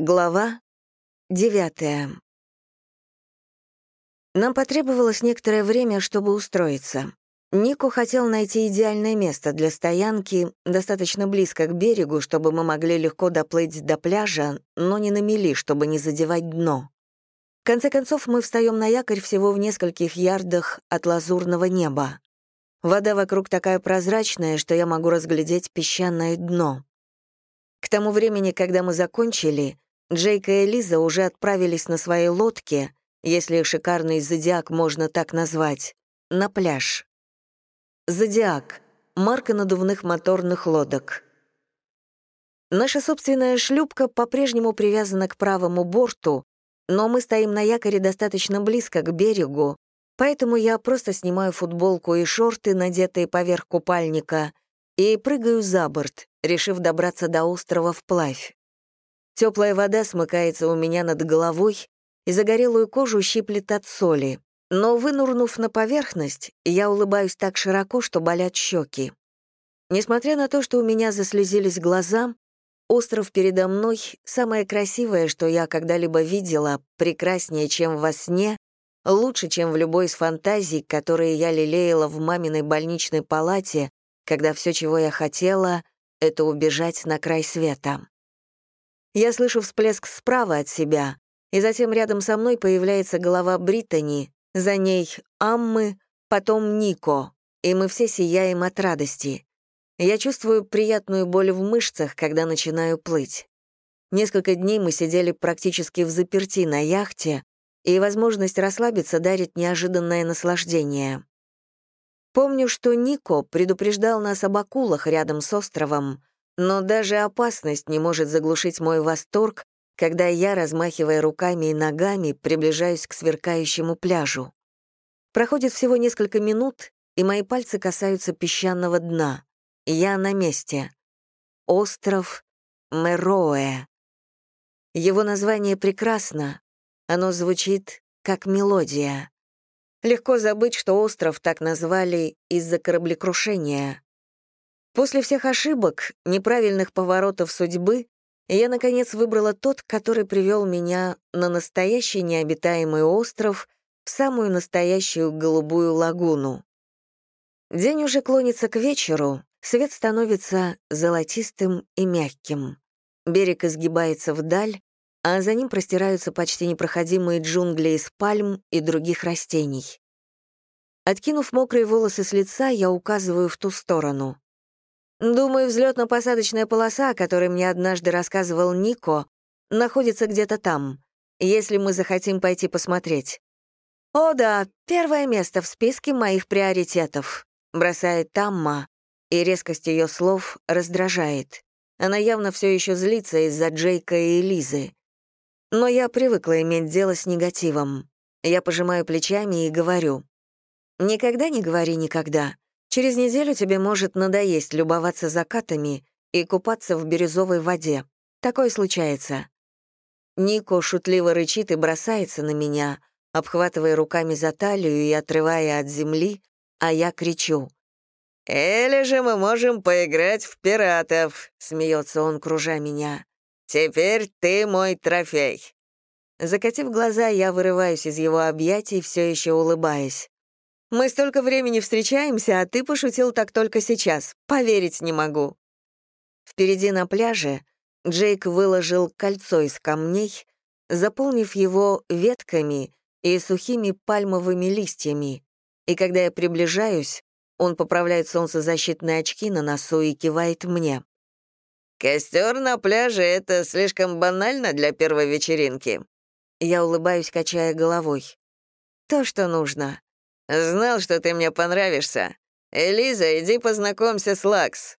Глава девятая. Нам потребовалось некоторое время, чтобы устроиться. Нико хотел найти идеальное место для стоянки, достаточно близко к берегу, чтобы мы могли легко доплыть до пляжа, но не на мели, чтобы не задевать дно. В конце концов, мы встаем на якорь всего в нескольких ярдах от лазурного неба. Вода вокруг такая прозрачная, что я могу разглядеть песчаное дно. К тому времени, когда мы закончили, Джейк и Элиза уже отправились на своей лодке, если шикарный зодиак можно так назвать, на пляж. Зодиак — марка надувных моторных лодок. Наша собственная шлюпка по-прежнему привязана к правому борту, но мы стоим на якоре достаточно близко к берегу, поэтому я просто снимаю футболку и шорты, надетые поверх купальника, и прыгаю за борт, решив добраться до острова вплавь. Теплая вода смыкается у меня над головой, и загорелую кожу щиплет от соли. Но, вынурнув на поверхность, я улыбаюсь так широко, что болят щеки. Несмотря на то, что у меня заслезились глаза, остров передо мной — самое красивое, что я когда-либо видела, прекраснее, чем во сне, лучше, чем в любой из фантазий, которые я лелеяла в маминой больничной палате, когда все, чего я хотела, — это убежать на край света. Я слышу всплеск справа от себя, и затем рядом со мной появляется голова Британи, за ней Аммы, потом Нико, и мы все сияем от радости. Я чувствую приятную боль в мышцах, когда начинаю плыть. Несколько дней мы сидели практически в заперти на яхте, и возможность расслабиться дарит неожиданное наслаждение. Помню, что Нико предупреждал нас об акулах рядом с островом, но даже опасность не может заглушить мой восторг, когда я, размахивая руками и ногами, приближаюсь к сверкающему пляжу. Проходит всего несколько минут, и мои пальцы касаются песчаного дна. Я на месте. Остров Мероэ. Его название прекрасно. Оно звучит как мелодия. Легко забыть, что остров так назвали из-за кораблекрушения. После всех ошибок, неправильных поворотов судьбы, я, наконец, выбрала тот, который привел меня на настоящий необитаемый остров, в самую настоящую голубую лагуну. День уже клонится к вечеру, свет становится золотистым и мягким. Берег изгибается вдаль, а за ним простираются почти непроходимые джунгли из пальм и других растений. Откинув мокрые волосы с лица, я указываю в ту сторону. Думаю, взлетно-посадочная полоса, о которой мне однажды рассказывал Нико, находится где-то там, если мы захотим пойти посмотреть. «О да, первое место в списке моих приоритетов», — бросает Тамма, и резкость ее слов раздражает. Она явно все еще злится из-за Джейка и Элизы. Но я привыкла иметь дело с негативом. Я пожимаю плечами и говорю. «Никогда не говори никогда. Через неделю тебе может надоесть любоваться закатами и купаться в бирюзовой воде. Такое случается. Нико шутливо рычит и бросается на меня, обхватывая руками за талию и отрывая от земли, а я кричу. «Или же мы можем поиграть в пиратов», — смеется он, кружа меня. «Теперь ты мой трофей». Закатив глаза, я вырываюсь из его объятий, все еще улыбаясь. Мы столько времени встречаемся, а ты пошутил так только сейчас. Поверить не могу». Впереди на пляже Джейк выложил кольцо из камней, заполнив его ветками и сухими пальмовыми листьями. И когда я приближаюсь, он поправляет солнцезащитные очки на носу и кивает мне. «Костер на пляже — это слишком банально для первой вечеринки». Я улыбаюсь, качая головой. «То, что нужно. «Знал, что ты мне понравишься. Элиза, иди познакомься с Лакс».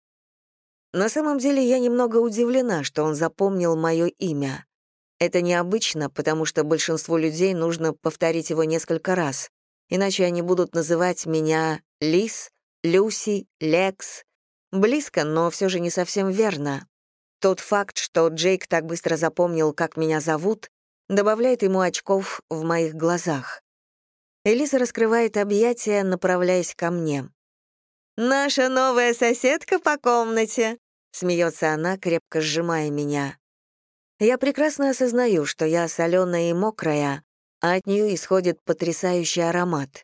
На самом деле я немного удивлена, что он запомнил мое имя. Это необычно, потому что большинству людей нужно повторить его несколько раз, иначе они будут называть меня Лис, Люси, Лекс. Близко, но все же не совсем верно. Тот факт, что Джейк так быстро запомнил, как меня зовут, добавляет ему очков в моих глазах. Элиза раскрывает объятия, направляясь ко мне. «Наша новая соседка по комнате», — смеется она, крепко сжимая меня. Я прекрасно осознаю, что я соленая и мокрая, а от нее исходит потрясающий аромат.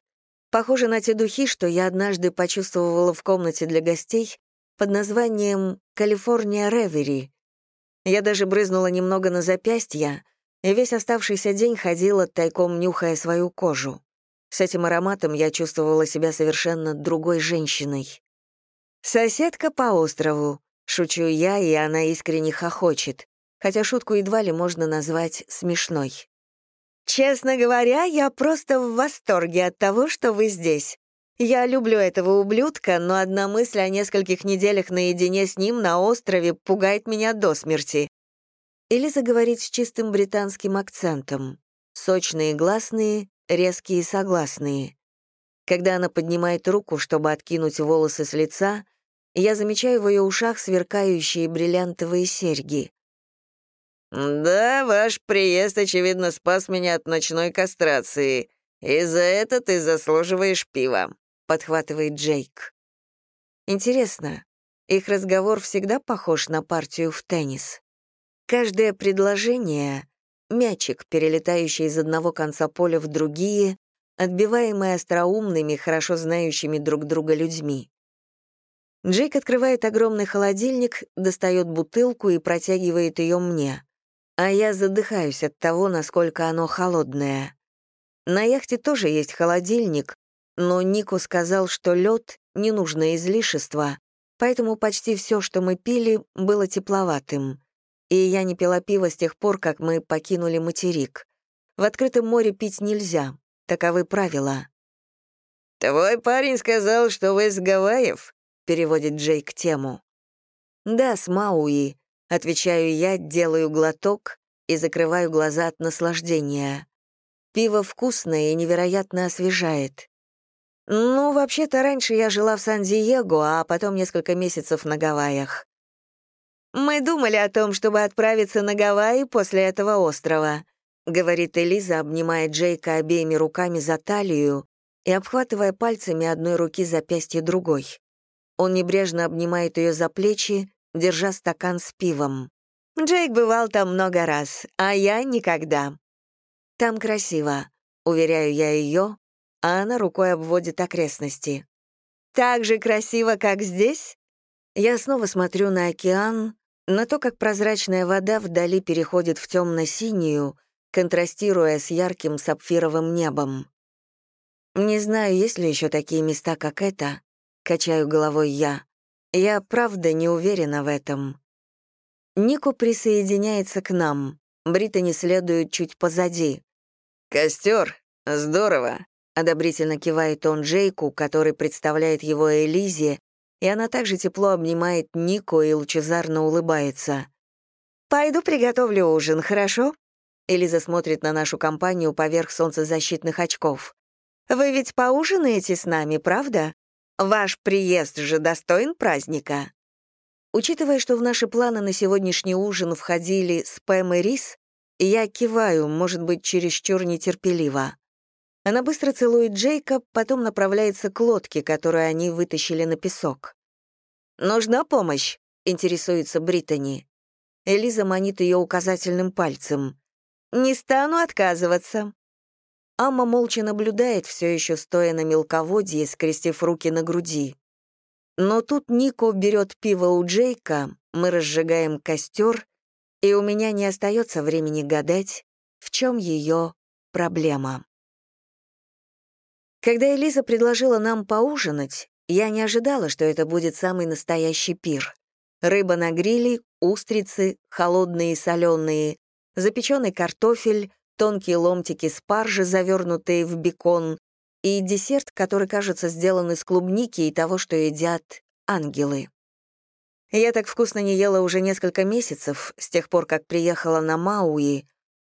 Похоже на те духи, что я однажды почувствовала в комнате для гостей под названием «Калифорния Ревери». Я даже брызнула немного на запястье, и весь оставшийся день ходила, тайком нюхая свою кожу. С этим ароматом я чувствовала себя совершенно другой женщиной. «Соседка по острову», — шучу я, и она искренне хохочет, хотя шутку едва ли можно назвать смешной. «Честно говоря, я просто в восторге от того, что вы здесь. Я люблю этого ублюдка, но одна мысль о нескольких неделях наедине с ним на острове пугает меня до смерти». Элиза говорит с чистым британским акцентом. Сочные гласные, резкие согласные. Когда она поднимает руку, чтобы откинуть волосы с лица, я замечаю в ее ушах сверкающие бриллиантовые серьги. «Да, ваш приезд, очевидно, спас меня от ночной кастрации, и за это ты заслуживаешь пива», — подхватывает Джейк. Интересно, их разговор всегда похож на партию в теннис. Каждое предложение — мячик, перелетающий из одного конца поля в другие, отбиваемый остроумными, хорошо знающими друг друга людьми. Джейк открывает огромный холодильник, достает бутылку и протягивает ее мне а я задыхаюсь от того, насколько оно холодное. На яхте тоже есть холодильник, но Нико сказал, что лед — ненужное излишество, поэтому почти все, что мы пили, было тепловатым. И я не пила пиво с тех пор, как мы покинули материк. В открытом море пить нельзя, таковы правила. «Твой парень сказал, что вы с Гавайев?» — переводит Джейк тему. «Да, с Мауи. Отвечаю я, делаю глоток и закрываю глаза от наслаждения. Пиво вкусное и невероятно освежает. Ну, вообще-то раньше я жила в Сан-Диего, а потом несколько месяцев на Гавайях. «Мы думали о том, чтобы отправиться на Гавайи после этого острова», говорит Элиза, обнимая Джейка обеими руками за талию и обхватывая пальцами одной руки запястье другой. Он небрежно обнимает ее за плечи, держа стакан с пивом. «Джейк бывал там много раз, а я никогда». «Там красиво», — уверяю я ее, а она рукой обводит окрестности. «Так же красиво, как здесь?» Я снова смотрю на океан, на то, как прозрачная вода вдали переходит в темно-синюю, контрастируя с ярким сапфировым небом. Не знаю, есть ли еще такие места, как это, качаю головой я. Я правда не уверена в этом. Нико присоединяется к нам. Британи следует чуть позади. «Костер? Здорово!» — одобрительно кивает он Джейку, который представляет его Элизе, и она также тепло обнимает Нико и лучезарно улыбается. «Пойду приготовлю ужин, хорошо?» Элиза смотрит на нашу компанию поверх солнцезащитных очков. «Вы ведь поужинаете с нами, правда?» Ваш приезд же достоин праздника. Учитывая, что в наши планы на сегодняшний ужин входили спэм и рис, я киваю, может быть, чересчур нетерпеливо. Она быстро целует Джейка, потом направляется к лодке, которую они вытащили на песок. «Нужна помощь?» — интересуется Британи. Элиза манит ее указательным пальцем. «Не стану отказываться». Амма молча наблюдает, все еще стоя на мелководье, скрестив руки на груди. Но тут Нико берет пиво у Джейка, мы разжигаем костер, и у меня не остается времени гадать, в чем ее проблема. Когда Элиза предложила нам поужинать, я не ожидала, что это будет самый настоящий пир. Рыба на гриле, устрицы, холодные и соленые, запеченный картофель, тонкие ломтики спаржи, завернутые в бекон, и десерт, который, кажется, сделан из клубники и того, что едят ангелы. Я так вкусно не ела уже несколько месяцев, с тех пор, как приехала на Мауи,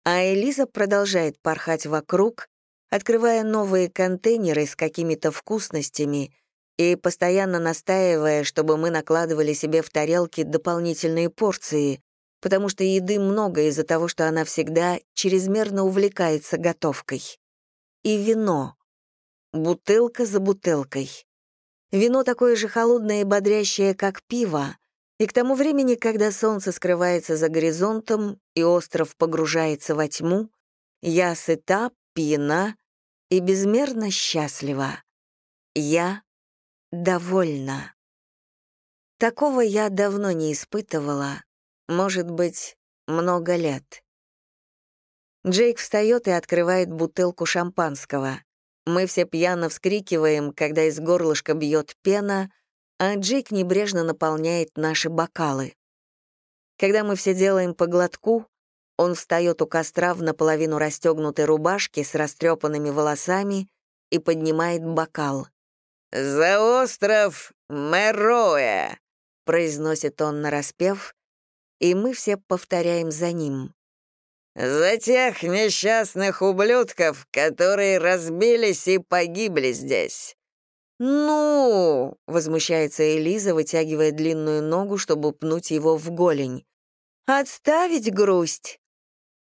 а Элиза продолжает порхать вокруг, открывая новые контейнеры с какими-то вкусностями и постоянно настаивая, чтобы мы накладывали себе в тарелки дополнительные порции, потому что еды много из-за того, что она всегда чрезмерно увлекается готовкой. И вино. Бутылка за бутылкой. Вино такое же холодное и бодрящее, как пиво, И к тому времени, когда солнце скрывается за горизонтом и остров погружается во тьму, я сыта, пьяна и безмерно счастлива. Я довольна. Такого я давно не испытывала, может быть, много лет. Джейк встает и открывает бутылку шампанского. Мы все пьяно вскрикиваем, когда из горлышка бьет пена, а Джейк небрежно наполняет наши бокалы. Когда мы все делаем по глотку, он встает у костра в наполовину расстегнутой рубашке с растрепанными волосами и поднимает бокал. «За остров Мероэ!» — произносит он нараспев, и мы все повторяем за ним. «За тех несчастных ублюдков, которые разбились и погибли здесь. «Ну!» — возмущается Элиза, вытягивая длинную ногу, чтобы пнуть его в голень. «Отставить грусть!»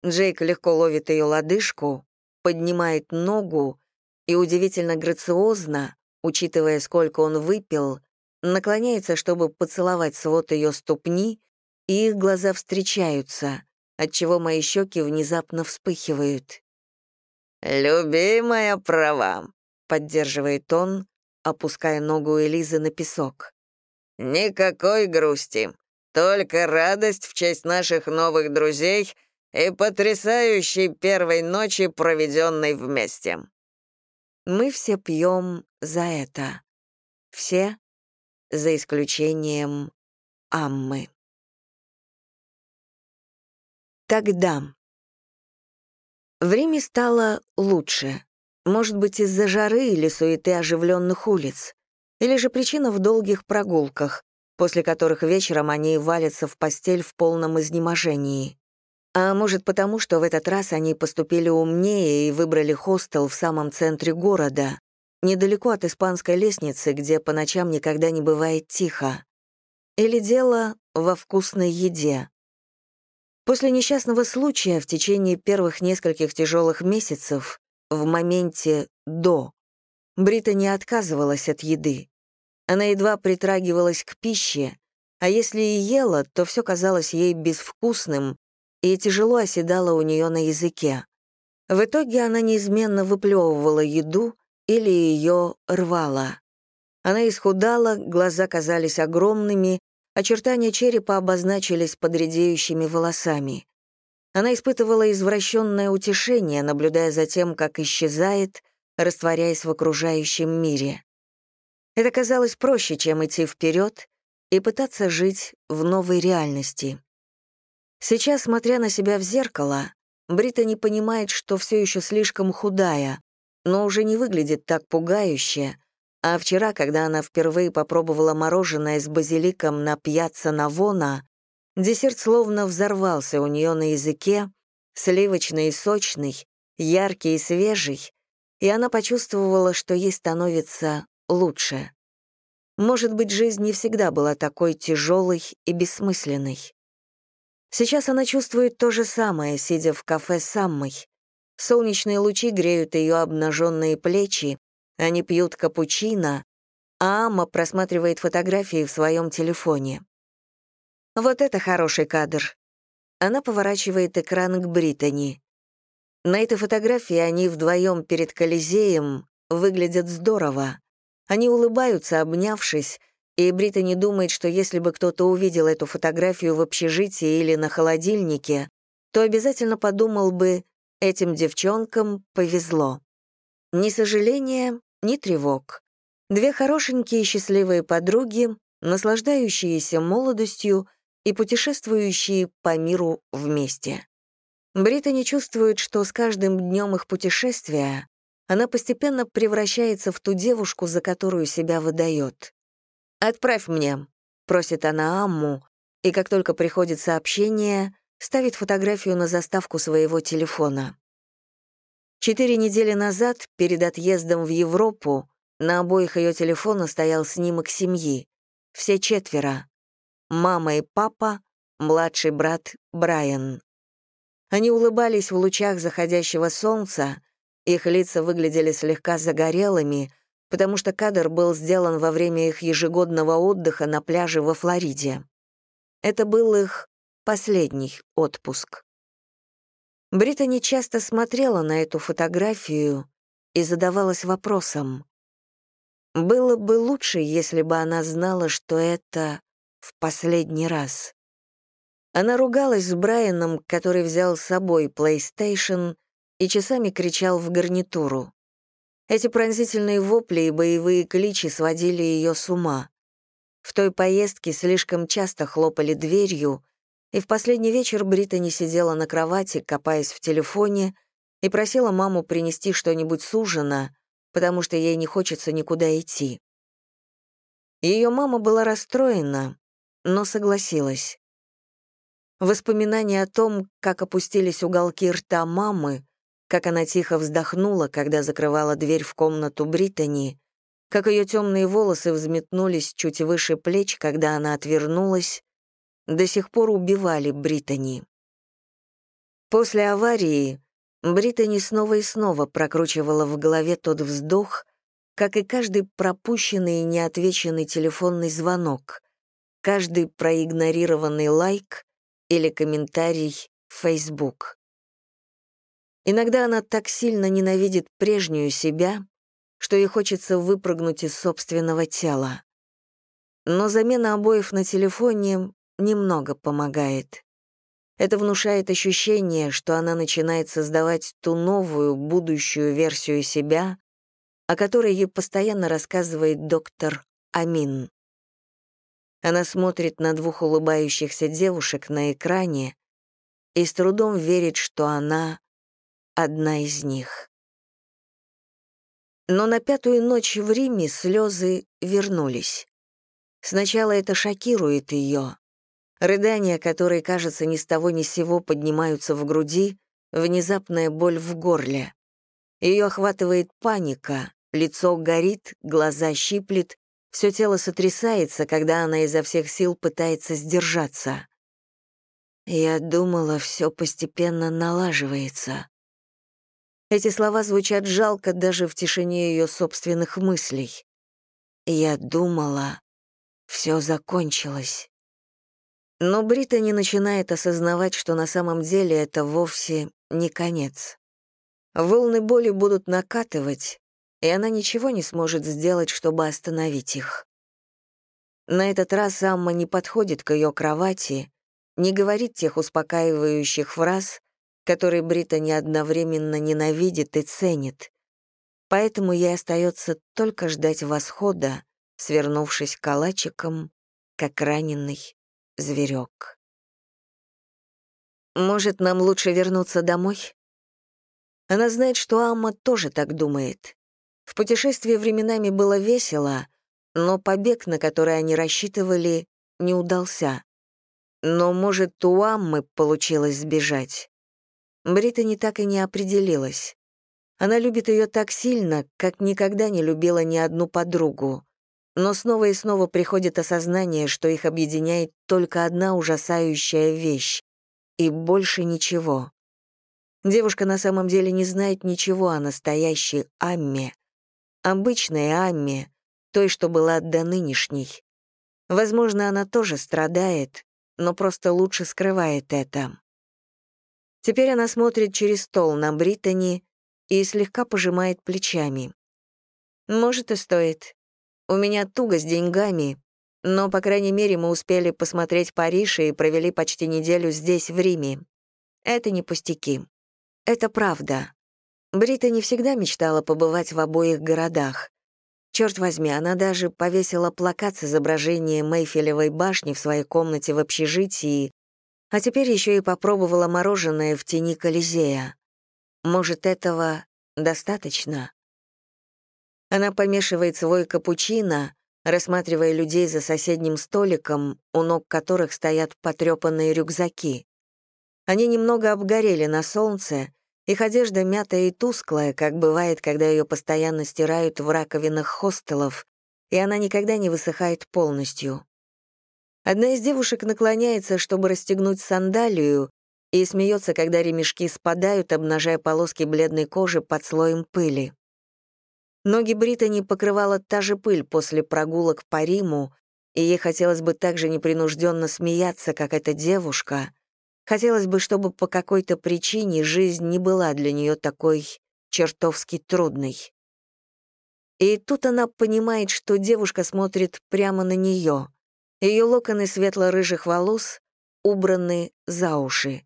Джейк легко ловит ее лодыжку, поднимает ногу и удивительно грациозно, учитывая, сколько он выпил, наклоняется, чтобы поцеловать свод ее ступни, и их глаза встречаются, отчего мои щеки внезапно вспыхивают. «Любимая права», — поддерживает он, опуская ногу Элизы на песок. «Никакой грусти, только радость в честь наших новых друзей и потрясающей первой ночи, проведенной вместе». Мы все пьем за это. Все, за исключением Аммы. Тогда. В Риме стало лучше. Может быть, из-за жары или суеты оживленных улиц, или же причина в долгих прогулках, после которых вечером они валятся в постель в полном изнеможении. А может потому, что в этот раз они поступили умнее и выбрали хостел в самом центре города, недалеко от испанской лестницы, где по ночам никогда не бывает тихо. Или дело во вкусной еде. После несчастного случая в течение первых нескольких тяжелых месяцев в моменте «до». Брита не отказывалась от еды. Она едва притрагивалась к пище, а если и ела, то все казалось ей безвкусным и тяжело оседало у нее на языке. В итоге она неизменно выплевывала еду или ее рвала. Она исхудала, глаза казались огромными, очертания черепа обозначились под редеющими волосами. Она испытывала извращенное утешение, наблюдая за тем, как исчезает, растворяясь в окружающем мире. Это казалось проще, чем идти вперед и пытаться жить в новой реальности. Сейчас, смотря на себя в зеркало, Брита не понимает, что все еще слишком худая, но уже не выглядит так пугающе, а вчера, когда она впервые попробовала мороженое с базиликом на пьяцца Навона, Десерт словно взорвался у нее на языке, сливочный и сочный, яркий и свежий, и она почувствовала, что ей становится лучше. Может быть, жизнь не всегда была такой тяжелой и бессмысленной. Сейчас она чувствует то же самое, сидя в кафе с Аммой. Солнечные лучи греют ее обнаженные плечи, они пьют капучино, а Амма просматривает фотографии в своем телефоне. Вот это хороший кадр. Она поворачивает экран к Британи. На этой фотографии они вдвоем перед Колизеем выглядят здорово. Они улыбаются, обнявшись, и Британи думает, что если бы кто-то увидел эту фотографию в общежитии или на холодильнике, то обязательно подумал бы, этим девчонкам повезло. Ни сожаления, ни тревог. Две хорошенькие счастливые подруги, наслаждающиеся молодостью и путешествующие по миру вместе. Британи чувствует, что с каждым днем их путешествия она постепенно превращается в ту девушку, за которую себя выдает. «Отправь мне», — просит она Амму, и как только приходит сообщение, ставит фотографию на заставку своего телефона. Четыре недели назад, перед отъездом в Европу, на обоих ее телефонах стоял снимок семьи. Все четверо мама и папа, младший брат Брайан. Они улыбались в лучах заходящего солнца, их лица выглядели слегка загорелыми, потому что кадр был сделан во время их ежегодного отдыха на пляже во Флориде. Это был их последний отпуск. Британи часто смотрела на эту фотографию и задавалась вопросом. Было бы лучше, если бы она знала, что это в последний раз. Она ругалась с Брайаном, который взял с собой PlayStation и часами кричал в гарнитуру. Эти пронзительные вопли и боевые кличи сводили ее с ума. В той поездке слишком часто хлопали дверью, и в последний вечер Британи сидела на кровати, копаясь в телефоне, и просила маму принести что-нибудь с ужина, потому что ей не хочется никуда идти. Ее мама была расстроена, но согласилась. Воспоминания о том, как опустились уголки рта мамы, как она тихо вздохнула, когда закрывала дверь в комнату Британи, как ее темные волосы взметнулись чуть выше плеч, когда она отвернулась, до сих пор убивали Британи. После аварии Британи снова и снова прокручивала в голове тот вздох, как и каждый пропущенный и неотвеченный телефонный звонок, каждый проигнорированный лайк или комментарий в Facebook. Иногда она так сильно ненавидит прежнюю себя, что ей хочется выпрыгнуть из собственного тела. Но замена обоев на телефоне немного помогает. Это внушает ощущение, что она начинает создавать ту новую, будущую версию себя, о которой ей постоянно рассказывает доктор Амин. Она смотрит на двух улыбающихся девушек на экране и с трудом верит, что она одна из них. Но на пятую ночь в Риме слезы вернулись. Сначала это шокирует ее, Рыдания, которые, кажется, ни с того ни с сего поднимаются в груди, внезапная боль в горле. Ее охватывает паника, лицо горит, глаза щиплет, все тело сотрясается, когда она изо всех сил пытается сдержаться. Я думала, все постепенно налаживается. Эти слова звучат жалко даже в тишине ее собственных мыслей. Я думала, все закончилось. Но Британи начинает осознавать, что на самом деле это вовсе не конец. Волны боли будут накатывать, и она ничего не сможет сделать, чтобы остановить их. На этот раз Амма не подходит к ее кровати, не говорит тех успокаивающих фраз, которые Британи одновременно ненавидит и ценит. Поэтому ей остается только ждать восхода, свернувшись калачиком, как раненый зверек. Может, нам лучше вернуться домой? Она знает, что Амма тоже так думает. В путешествии временами было весело, но побег, на который они рассчитывали, не удался. Но, может, у Аммы получилось сбежать. Брита так и не определилась. Она любит ее так сильно, как никогда не любила ни одну подругу. Но снова и снова приходит осознание, что их объединяет только одна ужасающая вещь и больше ничего. Девушка на самом деле не знает ничего о настоящей Амме, обычной Амме, той, что была до нынешней. Возможно, она тоже страдает, но просто лучше скрывает это. Теперь она смотрит через стол на Британи и слегка пожимает плечами. Может, и стоит. У меня туго с деньгами, но, по крайней мере, мы успели посмотреть Париж и провели почти неделю здесь, в Риме. Это не пустяки. Это правда. Брита не всегда мечтала побывать в обоих городах. Черт возьми, она даже повесила плакат с изображением Мейфелевой башни в своей комнате в общежитии, а теперь еще и попробовала мороженое в тени Колизея. Может, этого достаточно? Она помешивает свой капучино, рассматривая людей за соседним столиком, у ног которых стоят потрепанные рюкзаки. Они немного обгорели на солнце, их одежда мятая и тусклая, как бывает, когда ее постоянно стирают в раковинах хостелов, и она никогда не высыхает полностью. Одна из девушек наклоняется, чтобы расстегнуть сандалию, и смеется, когда ремешки спадают, обнажая полоски бледной кожи под слоем пыли. Ноги Британи покрывала та же пыль после прогулок по Риму, и ей хотелось бы так же непринужденно смеяться, как эта девушка. Хотелось бы, чтобы по какой-то причине жизнь не была для нее такой чертовски трудной. И тут она понимает, что девушка смотрит прямо на нее. Ее локоны светло-рыжих волос убраны за уши.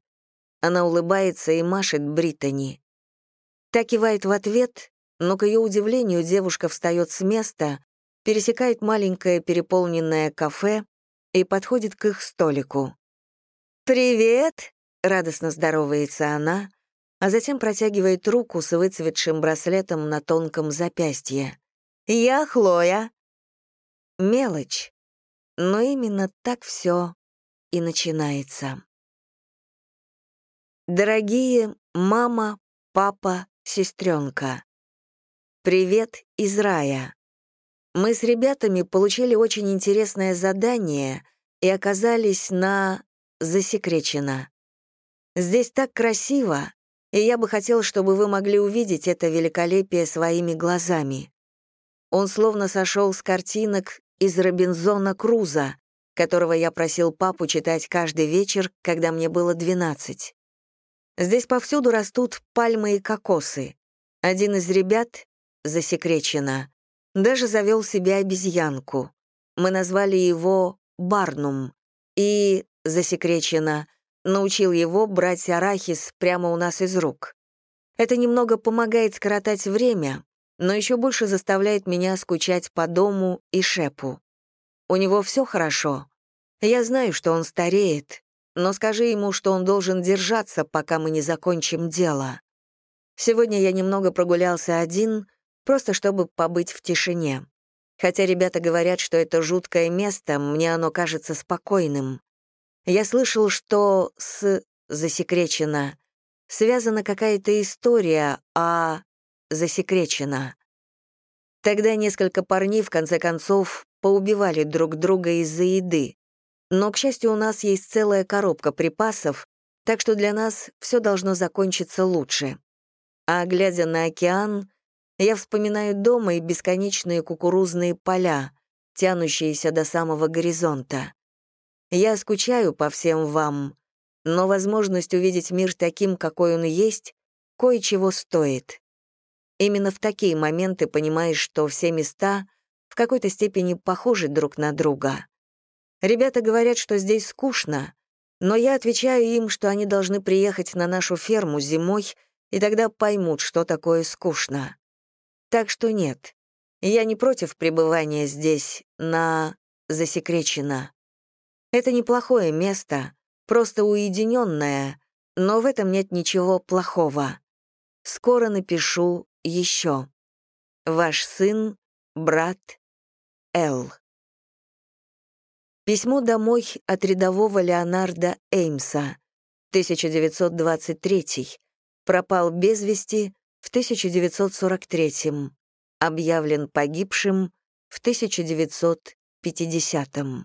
Она улыбается и машет Британи. Та кивает в ответ, но, к ее удивлению, девушка встает с места, пересекает маленькое переполненное кафе и подходит к их столику. «Привет!» — радостно здоровается она, а затем протягивает руку с выцветшим браслетом на тонком запястье. «Я Хлоя!» Мелочь, но именно так все и начинается. Дорогие мама, папа, сестренка. Привет из рая. Мы с ребятами получили очень интересное задание и оказались на «Засекречено». Здесь так красиво, и я бы хотел, чтобы вы могли увидеть это великолепие своими глазами. Он словно сошел с картинок из Робинзона Круза, которого я просил папу читать каждый вечер, когда мне было 12. Здесь повсюду растут пальмы и кокосы. Один из ребят, засекречено, даже завел себе обезьянку. Мы назвали его Барнум и, засекречено, научил его брать арахис прямо у нас из рук. Это немного помогает скоротать время, но еще больше заставляет меня скучать по дому и шепу. У него все хорошо. Я знаю, что он стареет, но скажи ему, что он должен держаться, пока мы не закончим дело. Сегодня я немного прогулялся один, просто чтобы побыть в тишине. Хотя ребята говорят, что это жуткое место, мне оно кажется спокойным. Я слышал, что с «засекречено» связана какая-то история, а «засекречено». Тогда несколько парней, в конце концов, поубивали друг друга из-за еды. Но, к счастью, у нас есть целая коробка припасов, так что для нас все должно закончиться лучше. А глядя на океан, я вспоминаю дома и бесконечные кукурузные поля, тянущиеся до самого горизонта. Я скучаю по всем вам, но возможность увидеть мир таким, какой он есть, кое-чего стоит. Именно в такие моменты понимаешь, что все места в какой-то степени похожи друг на друга. Ребята говорят, что здесь скучно, но я отвечаю им, что они должны приехать на нашу ферму зимой, и тогда поймут, что такое скучно. Так что нет, я не против пребывания здесь, на засекречено. Это неплохое место, просто уединенное, но в этом нет ничего плохого. Скоро напишу еще. Ваш сын, брат, Л. Письмо домой от рядового Леонарда Эймса, 1923 пропал без вести в 1943 объявлен погибшим в 1950 -м.